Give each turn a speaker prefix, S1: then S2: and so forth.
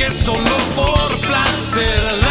S1: que solo por placer.